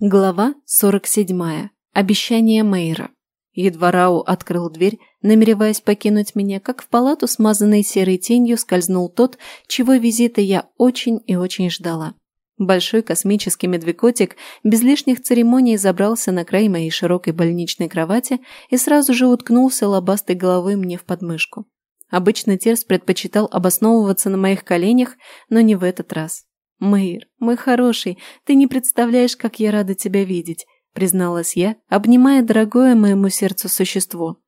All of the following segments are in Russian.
Глава 47. Обещание Мейра. Едва Рау открыл дверь, намереваясь покинуть меня, как в палату, смазанной серой тенью, скользнул тот, чего визита я очень и очень ждала. Большой космический медвекотик без лишних церемоний забрался на край моей широкой больничной кровати и сразу же уткнулся лобастой головой мне в подмышку. Обычно Терс предпочитал обосновываться на моих коленях, но не в этот раз. «Мэйр, мой хороший, ты не представляешь, как я рада тебя видеть», призналась я, обнимая дорогое моему сердцу существо.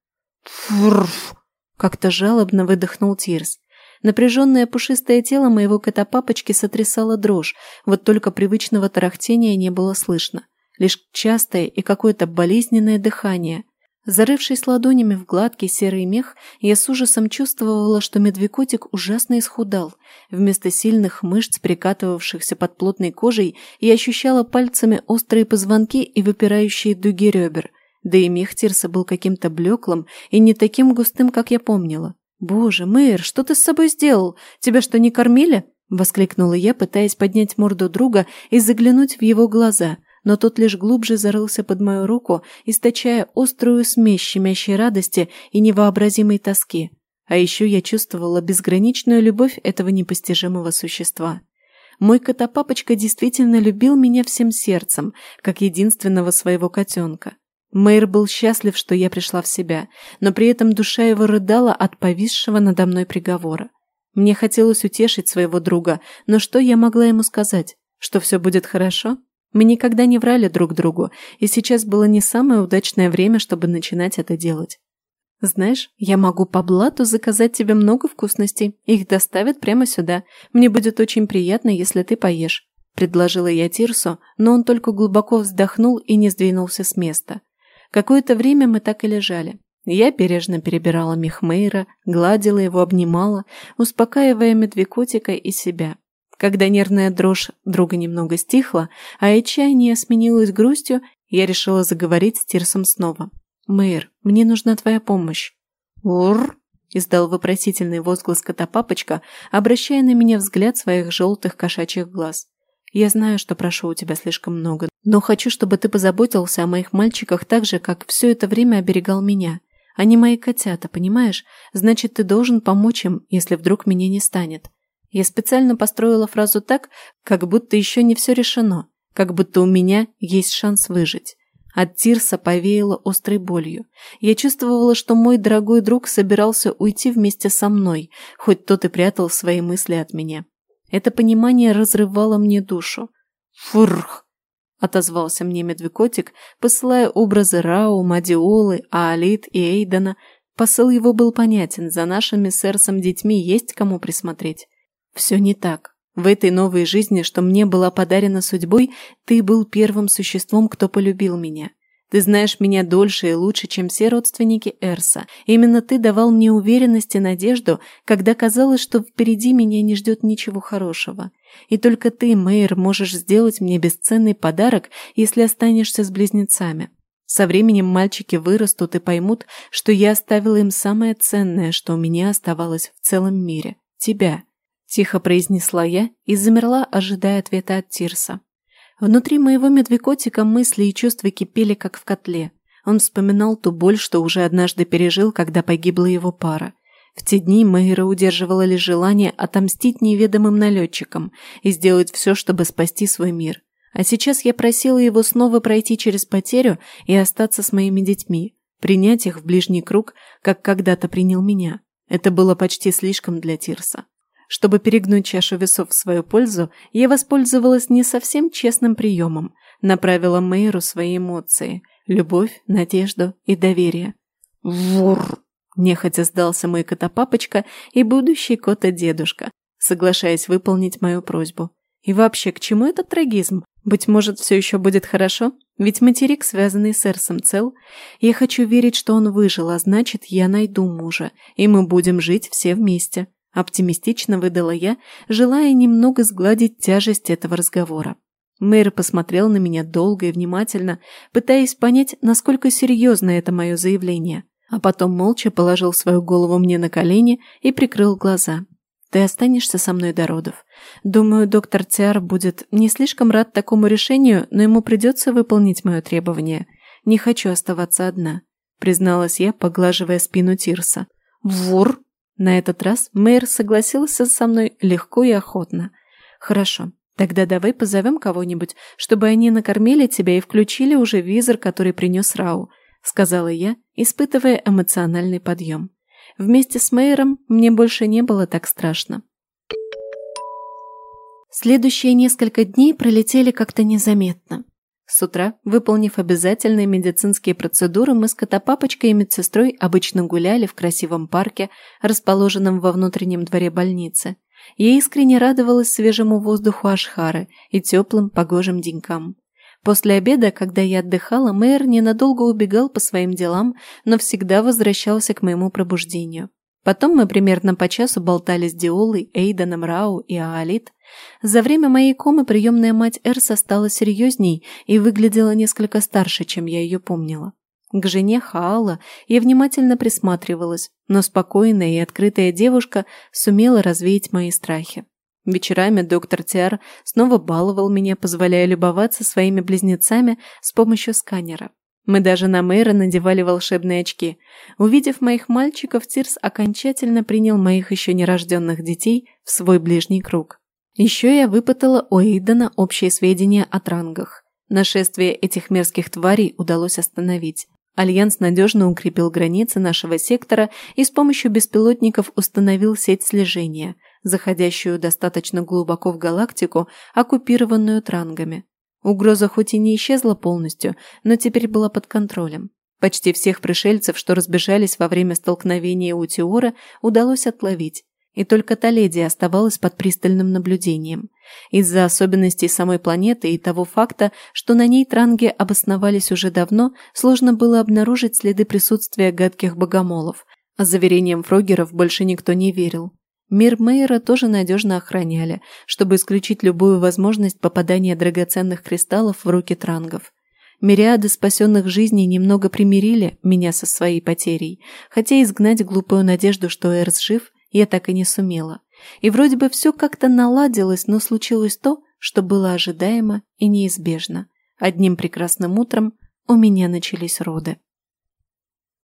«Фурф!» – как-то жалобно выдохнул Тирс. Напряженное пушистое тело моего кота-папочки сотрясало дрожь, вот только привычного тарахтения не было слышно. Лишь частое и какое-то болезненное дыхание – Зарывшись ладонями в гладкий серый мех, я с ужасом чувствовала, что медвекотик ужасно исхудал. Вместо сильных мышц, прикатывавшихся под плотной кожей, я ощущала пальцами острые позвонки и выпирающие дуги ребер. Да и мех Тирса был каким-то блеклым и не таким густым, как я помнила. «Боже, Мэйр, что ты с собой сделал? Тебя что, не кормили?» – воскликнула я, пытаясь поднять морду друга и заглянуть в его глаза – но тот лишь глубже зарылся под мою руку, источая острую смесь щемящей радости и невообразимой тоски. А еще я чувствовала безграничную любовь этого непостижимого существа. Мой котопапочка действительно любил меня всем сердцем, как единственного своего котенка. Мэйр был счастлив, что я пришла в себя, но при этом душа его рыдала от повисшего надо мной приговора. Мне хотелось утешить своего друга, но что я могла ему сказать? Что все будет хорошо? Мы никогда не врали друг другу, и сейчас было не самое удачное время, чтобы начинать это делать. «Знаешь, я могу по блату заказать тебе много вкусностей. Их доставят прямо сюда. Мне будет очень приятно, если ты поешь», – предложила я Тирсу, но он только глубоко вздохнул и не сдвинулся с места. Какое-то время мы так и лежали. Я бережно перебирала Михмейра, гладила его, обнимала, успокаивая медвекотика и себя. Когда нервная дрожь друга немного стихла, а отчаяние сменилось грустью, я решила заговорить с Тирсом снова. «Мэйр, мне нужна твоя помощь». «Ур!» – издал вопросительный возглас кота-папочка, обращая на меня взгляд своих желтых кошачьих глаз. «Я знаю, что прошу у тебя слишком много, но хочу, чтобы ты позаботился о моих мальчиках так же, как все это время оберегал меня. Они мои котята, понимаешь? Значит, ты должен помочь им, если вдруг меня не станет. Я специально построила фразу так, как будто еще не все решено, как будто у меня есть шанс выжить. От Тирса повеяло острой болью. Я чувствовала, что мой дорогой друг собирался уйти вместе со мной, хоть тот и прятал свои мысли от меня. Это понимание разрывало мне душу. «Фурх!» – отозвался мне медвекотик, посылая образы Рау, Мадиолы, Аалит и Эйдена. Посыл его был понятен, за нашими сэрсом детьми есть кому присмотреть. Все не так. В этой новой жизни, что мне была подарена судьбой, ты был первым существом, кто полюбил меня. Ты знаешь меня дольше и лучше, чем все родственники Эрса. Именно ты давал мне уверенность и надежду, когда казалось, что впереди меня не ждет ничего хорошего. И только ты, Мэйр, можешь сделать мне бесценный подарок, если останешься с близнецами. Со временем мальчики вырастут и поймут, что я оставила им самое ценное, что у меня оставалось в целом мире – тебя. Тихо произнесла я и замерла, ожидая ответа от Тирса. Внутри моего медвекотика мысли и чувства кипели, как в котле. Он вспоминал ту боль, что уже однажды пережил, когда погибла его пара. В те дни Мэйра удерживала лишь желание отомстить неведомым налетчикам и сделать все, чтобы спасти свой мир. А сейчас я просила его снова пройти через потерю и остаться с моими детьми, принять их в ближний круг, как когда-то принял меня. Это было почти слишком для Тирса. Чтобы перегнуть чашу весов в свою пользу, я воспользовалась не совсем честным приемом, направила Мэйру свои эмоции – любовь, надежду и доверие. «Вур!» – нехотя сдался мой котопапочка и будущий кота-дедушка, соглашаясь выполнить мою просьбу. И вообще, к чему этот трагизм? Быть может, все еще будет хорошо? Ведь материк, связанный с Эрсом, цел. Я хочу верить, что он выжил, а значит, я найду мужа, и мы будем жить все вместе. Оптимистично выдала я, желая немного сгладить тяжесть этого разговора. Мэр посмотрел на меня долго и внимательно, пытаясь понять, насколько серьезно это мое заявление, а потом молча положил свою голову мне на колени и прикрыл глаза. Ты останешься со мной до родов. Думаю, доктор Тиар будет не слишком рад такому решению, но ему придется выполнить мое требование. Не хочу оставаться одна», – призналась я, поглаживая спину Тирса. «Вур!» На этот раз мэр согласился со мной легко и охотно. «Хорошо, тогда давай позовем кого-нибудь, чтобы они накормили тебя и включили уже визор, который принес Рау», – сказала я, испытывая эмоциональный подъем. Вместе с Мэйром мне больше не было так страшно. Следующие несколько дней пролетели как-то незаметно. С утра, выполнив обязательные медицинские процедуры, мы с Котопапочкой и медсестрой обычно гуляли в красивом парке, расположенном во внутреннем дворе больницы. Я искренне радовалась свежему воздуху Ашхары и теплым погожим денькам. После обеда, когда я отдыхала, мэр ненадолго убегал по своим делам, но всегда возвращался к моему пробуждению. Потом мы примерно по часу болтали с Диолой, Эйданом, Рау и Аалит. За время моей комы приемная мать Эрса стала серьезней и выглядела несколько старше, чем я ее помнила. К жене Хаала я внимательно присматривалась, но спокойная и открытая девушка сумела развеять мои страхи. Вечерами доктор Тиар снова баловал меня, позволяя любоваться своими близнецами с помощью сканера. Мы даже на мэра надевали волшебные очки. Увидев моих мальчиков, Тирс окончательно принял моих еще нерожденных детей в свой ближний круг. Еще я выпытала у Эйдена общие сведения о трангах. Нашествие этих мерзких тварей удалось остановить. Альянс надежно укрепил границы нашего сектора и с помощью беспилотников установил сеть слежения – заходящую достаточно глубоко в галактику, оккупированную трангами. Угроза хоть и не исчезла полностью, но теперь была под контролем. Почти всех пришельцев, что разбежались во время столкновения у Теора, удалось отловить, и только Толеди оставалась под пристальным наблюдением. Из-за особенностей самой планеты и того факта, что на ней транги обосновались уже давно, сложно было обнаружить следы присутствия гадких богомолов, а заверениям фрогеров больше никто не верил. Мир Мейера тоже надежно охраняли, чтобы исключить любую возможность попадания драгоценных кристаллов в руки трангов. Мириады спасенных жизней немного примирили меня со своей потерей, хотя изгнать глупую надежду, что Эрс жив, я так и не сумела. И вроде бы все как-то наладилось, но случилось то, что было ожидаемо и неизбежно. Одним прекрасным утром у меня начались роды.